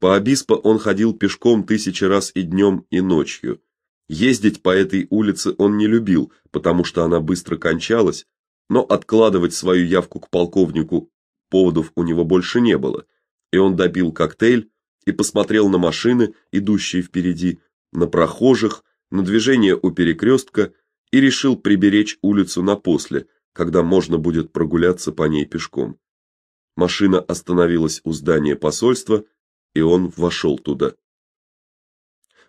По Обиспо он ходил пешком тысячи раз и днем, и ночью. Ездить по этой улице он не любил, потому что она быстро кончалась, но откладывать свою явку к полковнику поводов у него больше не было. И он допил коктейль и посмотрел на машины, идущие впереди, на прохожих, на движение у перекрестка и решил приберечь улицу на после, когда можно будет прогуляться по ней пешком. Машина остановилась у здания посольства, и он вошел туда.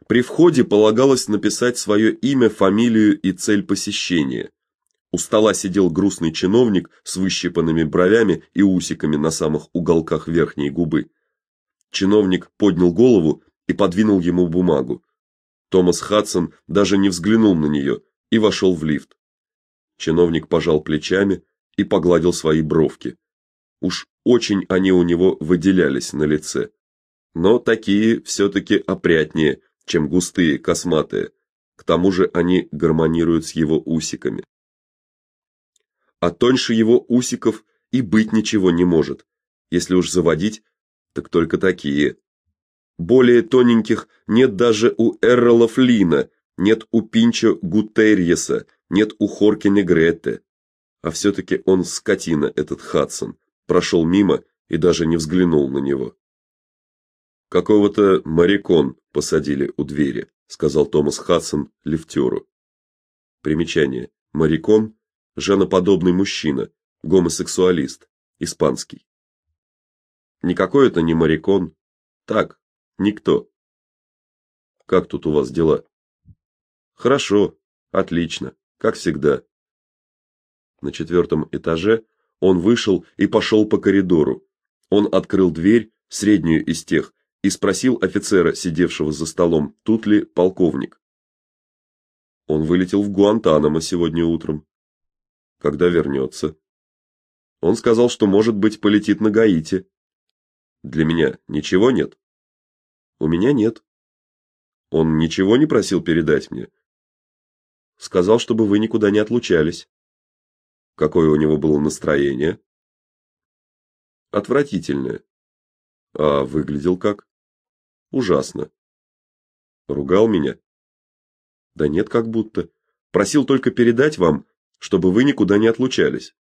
При входе полагалось написать свое имя, фамилию и цель посещения. У стола сидел грустный чиновник с выщипанными бровями и усиками на самых уголках верхней губы. Чиновник поднял голову и подвинул ему бумагу. Томас Хадсон даже не взглянул на нее и вошел в лифт. Чиновник пожал плечами и погладил свои бровки. Уж очень они у него выделялись на лице. Но такие все таки опрятнее, чем густые косматые. К тому же они гармонируют с его усиками. А тоньше его усиков и быть ничего не может. Если уж заводить, так только такие. Более тоненьких нет даже у Эррола Флина, нет у Пинчо Гутерьеса, нет у Хорки Негретте. А все таки он скотина этот Хадсон, прошел мимо и даже не взглянул на него. Какого-то морякон посадили у двери, сказал Томас Хадсон лифтеру. Примечание: морякон женоподобный мужчина, гомосексуалист, испанский. Никакой это не морякон, так, Никто. Как тут у вас дела? Хорошо, отлично, как всегда. На четвертом этаже он вышел и пошел по коридору. Он открыл дверь, среднюю из тех, и спросил офицера, сидевшего за столом, тут ли полковник. Он вылетел в Гуантанамо сегодня утром. Когда вернется?» Он сказал, что, может быть, полетит на Гаити. Для меня ничего нет. У меня нет. Он ничего не просил передать мне. Сказал, чтобы вы никуда не отлучались. Какое у него было настроение? Отвратительное. А выглядел как? Ужасно. Ругал меня? Да нет, как будто. Просил только передать вам, чтобы вы никуда не отлучались.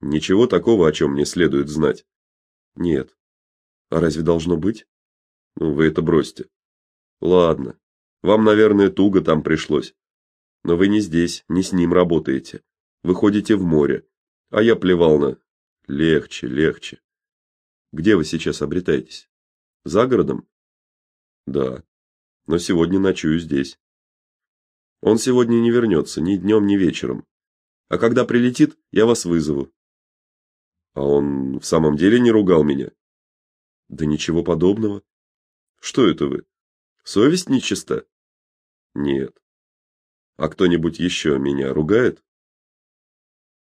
Ничего такого, о чем мне следует знать. Нет. А разве должно быть? Ну, вы это бросьте. Ладно. Вам, наверное, туго там пришлось. Но вы не здесь, не с ним работаете. Вы ходите в море. А я плевал на легче, легче. Где вы сейчас обретаетесь? За городом? Да. Но сегодня ночую здесь. Он сегодня не вернется ни днем, ни вечером. А когда прилетит, я вас вызову. А он в самом деле не ругал меня? Да ничего подобного. Что это вы? Совесть нечиста? Нет. А кто-нибудь еще меня ругает?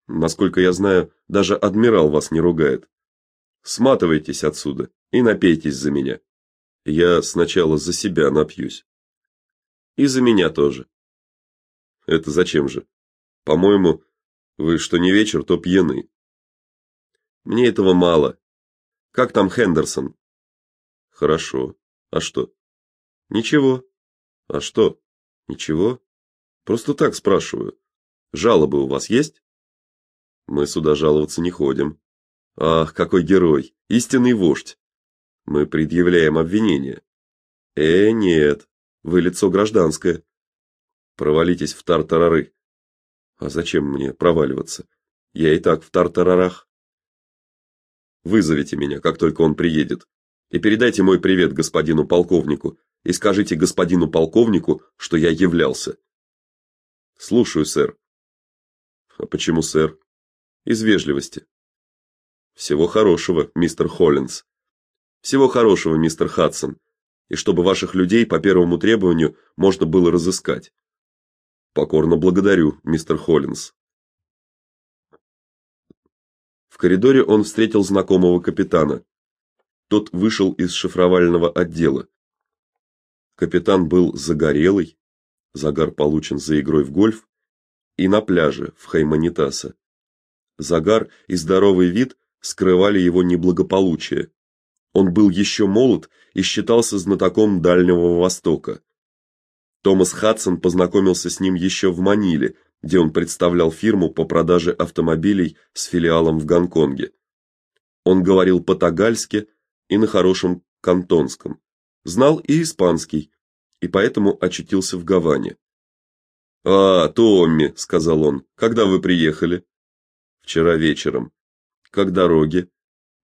Насколько я знаю, даже адмирал вас не ругает. Сматывайтесь отсюда и напейтесь за меня. Я сначала за себя напьюсь. И за меня тоже. Это зачем же? По-моему, вы что не вечер, то пьяны. Мне этого мало. Как там Хендерсон? Хорошо. А что? Ничего. А что? Ничего. Просто так спрашиваю. Жалобы у вас есть? Мы сюда жаловаться не ходим. Ах, какой герой, истинный вождь. Мы предъявляем обвинение. Э, нет. Вы лицо гражданское. Провалитесь в тартарары. А зачем мне проваливаться? Я и так в тартарарах. Вызовите меня, как только он приедет. И передайте мой привет господину полковнику и скажите господину полковнику, что я являлся. Слушаю, сэр. А почему, сэр? Из вежливости. Всего хорошего, мистер Холлинс. Всего хорошего, мистер Хадсон. И чтобы ваших людей по первому требованию можно было разыскать. Покорно благодарю, мистер Холлинс. В коридоре он встретил знакомого капитана. Тот вышел из шифровального отдела. Капитан был загорелый, загар получен за игрой в гольф, и на пляже в Хайманитаса. Загар и здоровый вид скрывали его неблагополучие. Он был еще молод и считался знатоком Дальнего Востока. Томас Хадсон познакомился с ним еще в Маниле, где он представлял фирму по продаже автомобилей с филиалом в Гонконге. Он говорил по-тагальски и на хорошем кантонском. Знал и испанский, и поэтому очутился в Гаване. "А, Томми", сказал он. "Когда вы приехали?" "Вчера вечером". "Как дороги?"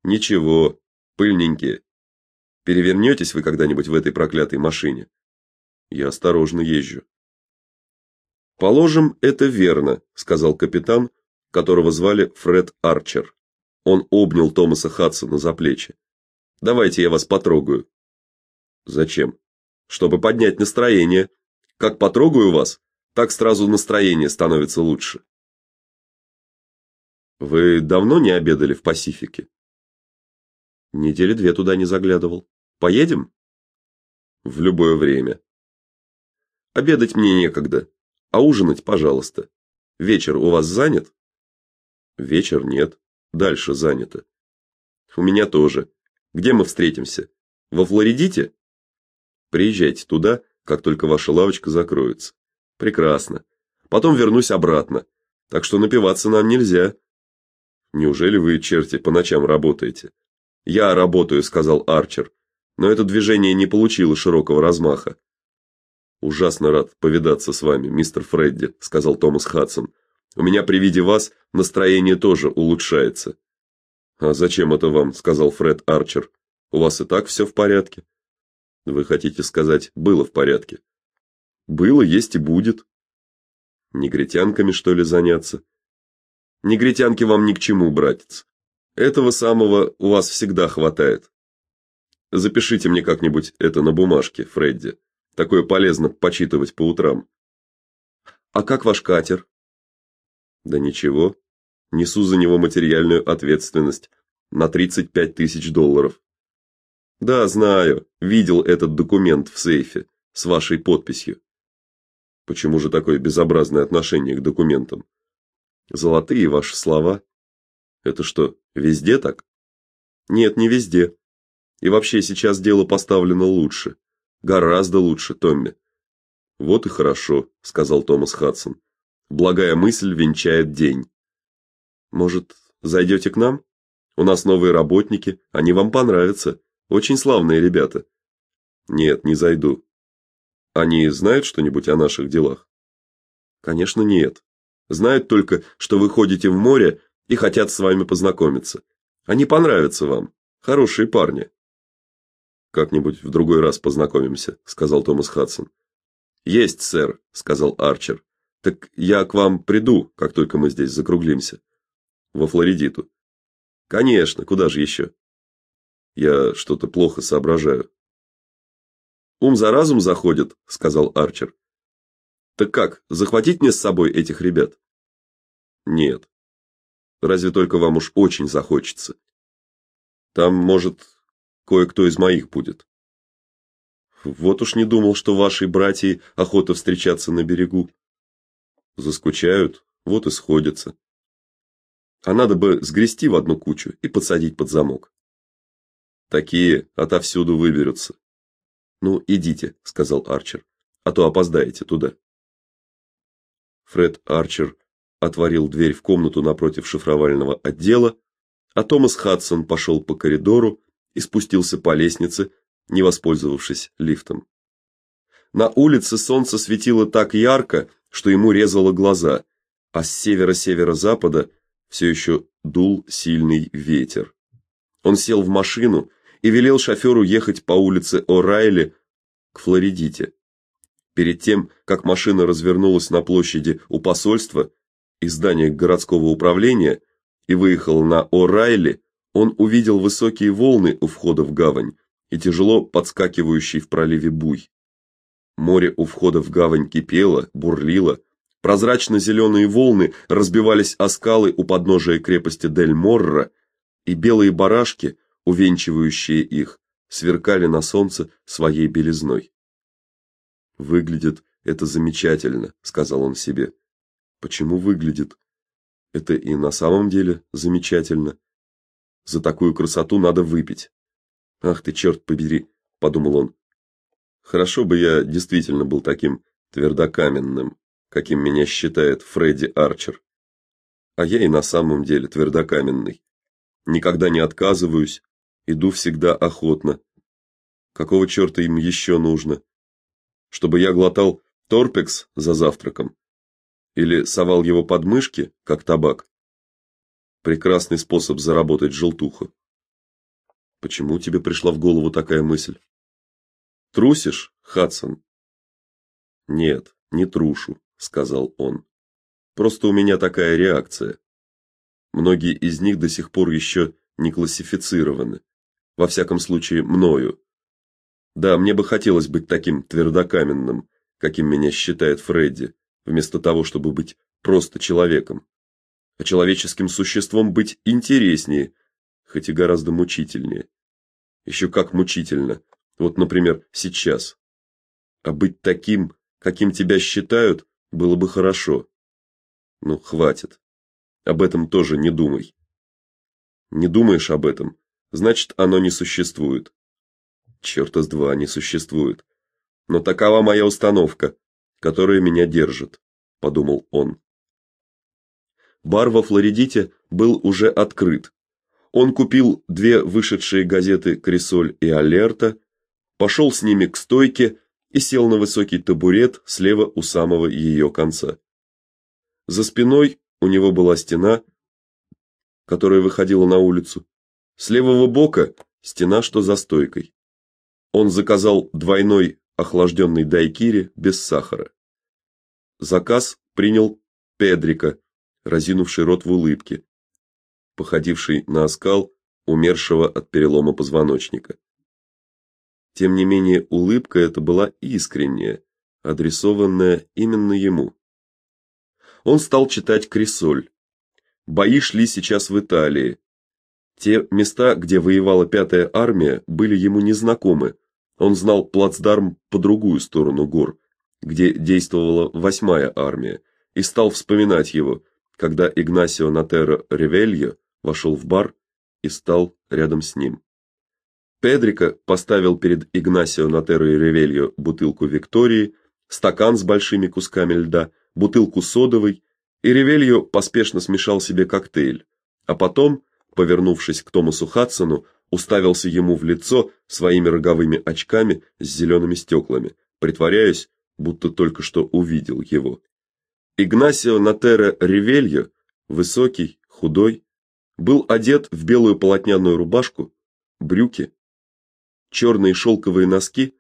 "Ничего, пыльненькие. Перевернетесь вы когда-нибудь в этой проклятой машине?" "Я осторожно езжу". Положим, это верно, сказал капитан, которого звали Фред Арчер. Он обнял Томаса Хадсона за плечи. Давайте я вас потрогаю. Зачем? Чтобы поднять настроение. Как потрогаю вас, так сразу настроение становится лучше. Вы давно не обедали в Пасифике? Недели две туда не заглядывал. Поедем? В любое время. Обедать мне некогда, а ужинать, пожалуйста. Вечер у вас занят? Вечер нет, дальше занято. У меня тоже. Где мы встретимся? Во Флоридите? Приезжайте туда, как только ваша лавочка закроется. Прекрасно. Потом вернусь обратно. Так что напиваться нам нельзя. Неужели вы, черти, по ночам работаете? Я работаю, сказал Арчер. Но это движение не получило широкого размаха. Ужасно рад повидаться с вами, мистер Фредди, сказал Томас Хадсон. У меня при виде вас настроение тоже улучшается. А зачем это вам, сказал Фред Арчер. У вас и так все в порядке. Вы хотите сказать, было в порядке? Было, есть и будет. Негритянками что ли заняться? Негритянки вам ни к чему, братец. Этого самого у вас всегда хватает. Запишите мне как-нибудь это на бумажке, Фредди. Такое полезно почитывать по утрам. А как ваш катер? Да ничего. Несу за него материальную ответственность на 35 тысяч долларов. Да, знаю. Видел этот документ в сейфе с вашей подписью. Почему же такое безобразное отношение к документам? Золотые ваши слова. Это что, везде так? Нет, не везде. И вообще сейчас дело поставлено лучше. Гораздо лучше, Томми. Вот и хорошо, сказал Томас Хадсон. Благая мысль венчает день. Может, зайдете к нам? У нас новые работники, они вам понравятся. Очень славные ребята. Нет, не зайду. Они знают что-нибудь о наших делах? Конечно, нет. Знают только, что вы ходите в море и хотят с вами познакомиться. Они понравятся вам. Хорошие парни. Как-нибудь в другой раз познакомимся, сказал Томас Хадсон. Есть, сэр, сказал Арчер. Так я к вам приду, как только мы здесь закруглимся. Во Флоридиту. Конечно, куда же еще? Я что-то плохо соображаю. Ум за разум заходит, сказал Арчер. Так как, захватить мне с собой этих ребят? Нет. Разве только вам уж очень захочется. Там, может, кое-кто из моих будет. Вот уж не думал, что вашей братьи охота встречаться на берегу. Заскучают, вот и сходятся. А надо бы сгрести в одну кучу и подсадить под замок. Такие отовсюду выберутся. Ну, идите, сказал Арчер, а то опоздаете туда. Фред Арчер отворил дверь в комнату напротив шифровального отдела, а Томас Хадсон пошел по коридору и спустился по лестнице, не воспользовавшись лифтом. На улице солнце светило так ярко, что ему резало глаза, а с севера-северо-запада все еще дул сильный ветер. Он сел в машину и велел шоферу ехать по улице О'Райли к Флоридите. Перед тем, как машина развернулась на площади у посольства и здания городского управления и выехала на О'Райли, он увидел высокие волны у входа в гавань и тяжело подскакивающий в проливе буй. Море у входа в гавань кипело, бурлило. прозрачно зеленые волны разбивались о скалы у подножия крепости Дель-Морро, и белые барашки, увенчивающие их, сверкали на солнце своей белизной. Выглядит это замечательно, сказал он себе. Почему выглядит? Это и на самом деле замечательно. За такую красоту надо выпить. Ах ты черт побери, подумал он. Хорошо бы я действительно был таким твердокаменным, каким меня считает Фредди Арчер. А я и на самом деле твердокаменный. Никогда не отказываюсь, иду всегда охотно. Какого черта им еще нужно? Чтобы я глотал торпекс за завтраком или совал его под мышки, как табак. Прекрасный способ заработать желтуху. Почему тебе пришла в голову такая мысль? Трусишь, Хадсон? Нет, не трушу, сказал он. Просто у меня такая реакция. Многие из них до сих пор еще не классифицированы. Во всяком случае, мною. Да, мне бы хотелось быть таким твердокаменным, каким меня считает Фредди, вместо того, чтобы быть просто человеком. А человеческим существом быть интереснее, хоть и гораздо мучительнее. Еще как мучительно. Вот, например, сейчас. А быть таким, каким тебя считают, было бы хорошо. Ну, хватит. Об этом тоже не думай. Не думаешь об этом, значит, оно не существует. Чёрта с два не существует. Но такова моя установка, которая меня держит, подумал он. Бар во Флоридите был уже открыт. Он купил две вышедшие газеты Крисоль и Алерта, пошел с ними к стойке и сел на высокий табурет слева у самого ее конца. За спиной у него была стена, которая выходила на улицу. С левого бока стена, что за стойкой. Он заказал двойной охлажденный дайкири без сахара. Заказ принял Педрика, разинувший рот в улыбке, походивший на оскал умершего от перелома позвоночника. Тем не менее, улыбка эта была искренняя, адресованная именно ему. Он стал читать Крисоль. Бои шли сейчас в Италии. Те места, где воевала пятая армия, были ему незнакомы. Он знал плацдарм по другую сторону гор, где действовала восьмая армия, и стал вспоминать его, когда Игнасио Натеро Ревельо вошел в бар и стал рядом с ним. Педрика поставил перед Игнасио Натеро Ревельо бутылку Виктории, стакан с большими кусками льда, бутылку содовой, и Ревельо поспешно смешал себе коктейль, а потом, повернувшись к Томасу Хадсону, уставился ему в лицо своими роговыми очками с зелеными стеклами, притворяясь, будто только что увидел его. Игнасио Натеро Ревельо, высокий, худой, был одет в белую полотняную рубашку, брюки, черные шелковые носки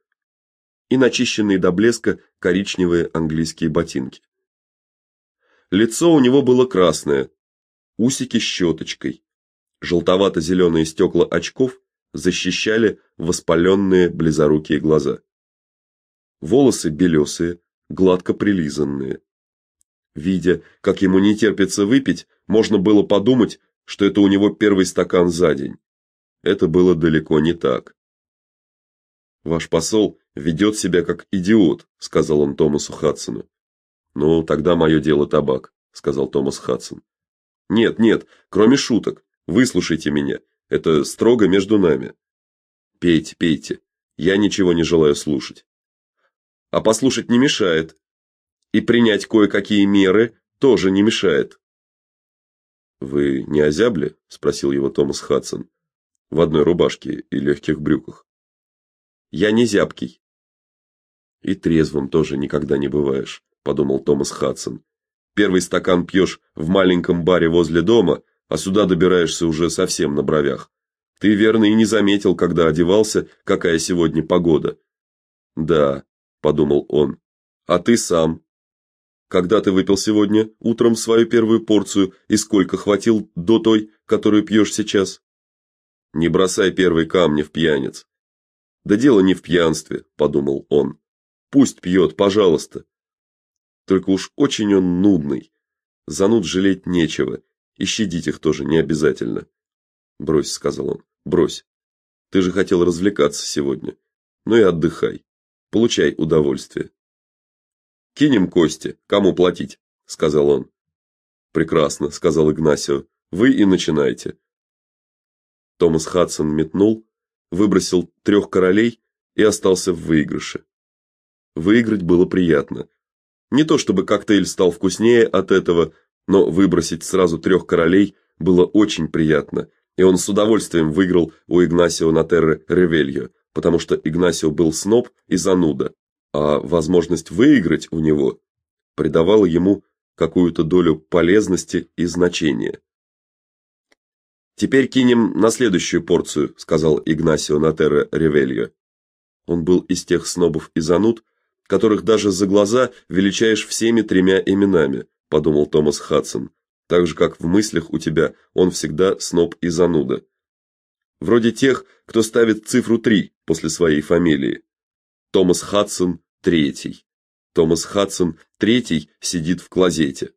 и начищенные до блеска коричневые английские ботинки. Лицо у него было красное, усики щеточкой. Желтовато зеленые стекла очков защищали воспаленные близорукие глаза. Волосы белесые, гладко прилизанные. Видя, как ему не терпится выпить, можно было подумать, что это у него первый стакан за день. Это было далеко не так. Ваш посол ведет себя как идиот, сказал он Томасу Хадсону. Ну, тогда мое дело табак, сказал Томас Хадсон. Нет, нет, кроме шуток. Выслушайте меня. Это строго между нами. Пейте, пейте. Я ничего не желаю слушать. А послушать не мешает. И принять кое-какие меры тоже не мешает. Вы не озябли? спросил его Томас Хадсон в одной рубашке и легких брюках. Я не зябкий. И трезвым тоже никогда не бываешь, подумал Томас Хадсон. Первый стакан пьешь в маленьком баре возле дома, а сюда добираешься уже совсем на бровях. Ты верно и не заметил, когда одевался, какая сегодня погода. Да, подумал он. А ты сам когда ты выпил сегодня утром свою первую порцию и сколько хватил до той, которую пьешь сейчас? Не бросай первый камни в пьяниц. Да дело не в пьянстве, подумал он. Пусть пьет, пожалуйста. Только уж очень он нудный. Зануд жалеть нечего, и щадить их тоже не обязательно. Брось, сказал он. Брось. Ты же хотел развлекаться сегодня. Ну и отдыхай. Получай удовольствие. Кинем кости, кому платить, сказал он. Прекрасно, сказал Игнасио. Вы и начинайте. Томас Хадсон метнул выбросил трех королей и остался в выигрыше. Выиграть было приятно. Не то чтобы коктейль стал вкуснее от этого, но выбросить сразу трех королей было очень приятно, и он с удовольствием выиграл у Игнасио Натерре Ревельо, потому что Игнасио был сноб и зануда, а возможность выиграть у него придавала ему какую-то долю полезности и значения. Теперь кинем на следующую порцию, сказал Игнасио Натерре Ревельо. Он был из тех снобов и зануд, которых даже за глаза величаешь всеми тремя именами, подумал Томас Хадсон. Так же как в мыслях у тебя он всегда сноб и зануда. Вроде тех, кто ставит цифру 3 после своей фамилии. Томас Хадсон третий. Томас Хадсон третий сидит в клозете.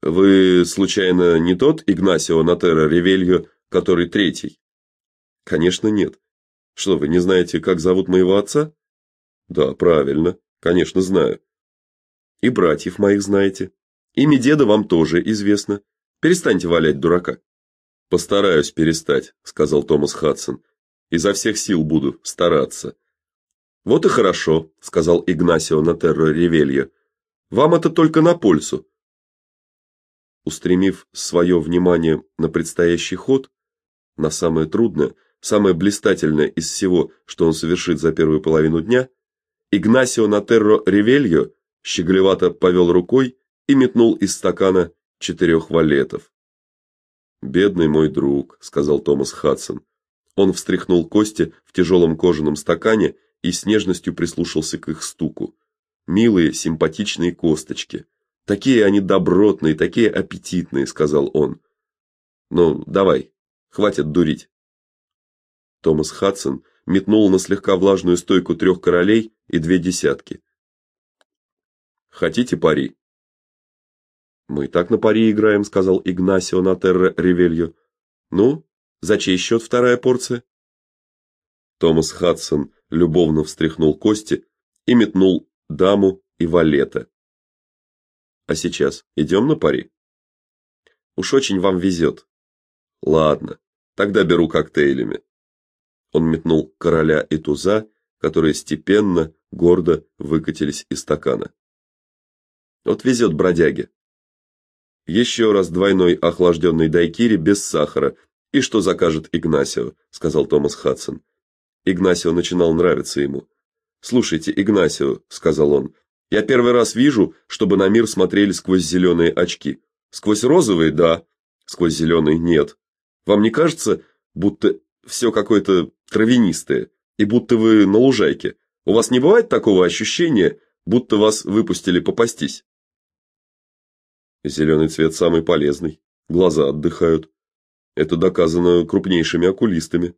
Вы случайно не тот Игнасио Натера Ревельо, который третий? Конечно, нет. Что, вы не знаете, как зовут моего отца? Да, правильно. Конечно, знаю. И братьев моих знаете. Имя деда вам тоже известно. Перестаньте валять дурака. Постараюсь перестать, сказал Томас Хадсон. Изо всех сил буду стараться. Вот и хорошо, сказал Игнасио Натерро Ревельо. Вам это только на пользу. Устремив свое внимание на предстоящий ход, на самое трудное, самое блистательное из всего, что он совершит за первую половину дня, Игнасио Натерро Ревельо щеголевато повел рукой и метнул из стакана четырех валетов. Бедный мой друг, сказал Томас Хадсон. Он встряхнул кости в тяжелом кожаном стакане и с нежностью прислушался к их стуку. Милые, симпатичные косточки. Такие они добротные, такие аппетитные, сказал он. Ну, давай, хватит дурить. Томас Хадсон метнул на слегка влажную стойку трех королей и две десятки. Хотите пари? Мы так на пари играем, сказал Игнасио Натерра Ревельо. Ну, за чей счет вторая порция? Томас Хадсон любовно встряхнул кости и метнул даму и валета. А сейчас идем на пари. Уж очень вам везет. Ладно, тогда беру коктейлями. Он метнул короля и туза, которые степенно, гордо выкатились из стакана. Вот везет бродяге. Еще раз двойной охлажденный дайкири без сахара. И что закажет Игнасио, сказал Томас Хадсон. Игнасио начинал нравиться ему. "Слушайте, Игнасио", сказал он. "Я первый раз вижу, чтобы на мир смотрели сквозь зеленые очки. Сквозь розовые да, сквозь зеленые нет. Вам не кажется, будто все какое-то травянистое, и будто вы на лужайке. У вас не бывает такого ощущения, будто вас выпустили попастись. Зеленый цвет самый полезный. Глаза отдыхают. Это доказано крупнейшими окулистами.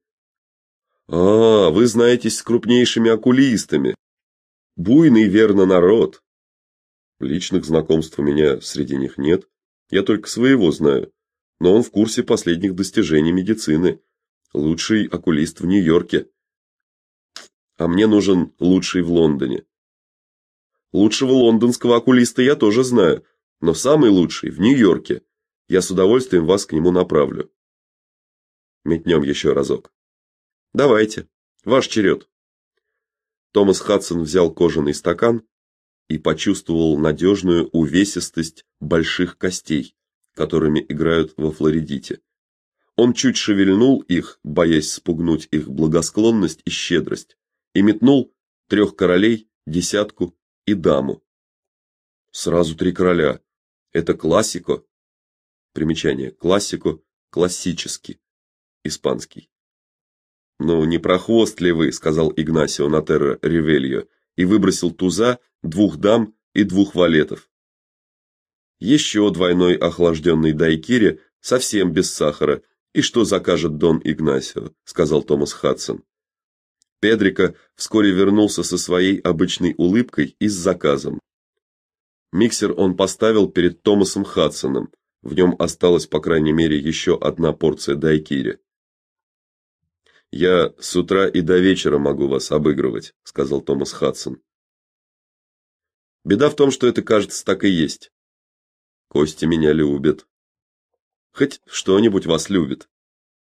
А, вы знаетесь с крупнейшими окулистами. Буйный верно народ. Личных знакомств у меня среди них нет. Я только своего знаю. Но он в курсе последних достижений медицины. Лучший окулист в Нью-Йорке. А мне нужен лучший в Лондоне. Лучшего лондонского окулиста я тоже знаю, но самый лучший в Нью-Йорке. Я с удовольствием вас к нему направлю. Метнем еще разок. Давайте. Ваш черед. Томас Хадсон взял кожаный стакан и почувствовал надежную увесистость больших костей, которыми играют во флоридите. Он чуть шевельнул их, боясь спугнуть их благосклонность и щедрость, и метнул трех королей, десятку и даму. Сразу три короля. Это классико. Примечание: классико классический испанский. Ну, не прохвост ли вы, сказал Игнасио Натерро Ревельо и выбросил туза, двух дам и двух валетов. Еще двойной охлажденный дайкири, совсем без сахара, и что закажет Дон Игнасио, сказал Томас Хадсон. Педрика вскоре вернулся со своей обычной улыбкой и с заказом. Миксер он поставил перед Томасом Хадсоном. В нем осталась, по крайней мере, еще одна порция дайкири. Я с утра и до вечера могу вас обыгрывать, сказал Томас Хадсон. Беда в том, что это, кажется, так и есть. Кости меня любят. Хоть что-нибудь вас любит.